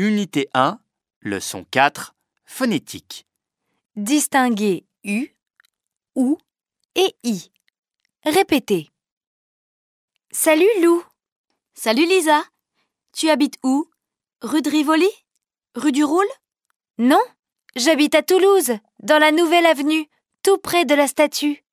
Unité 1, leçon 4, phonétique. Distinguer U, OU et I. Répétez. Salut Lou. Salut Lisa. Tu habites où? Rue de Rivoli? Rue du Roule? Non, j'habite à Toulouse, dans la nouvelle avenue, tout près de la statue.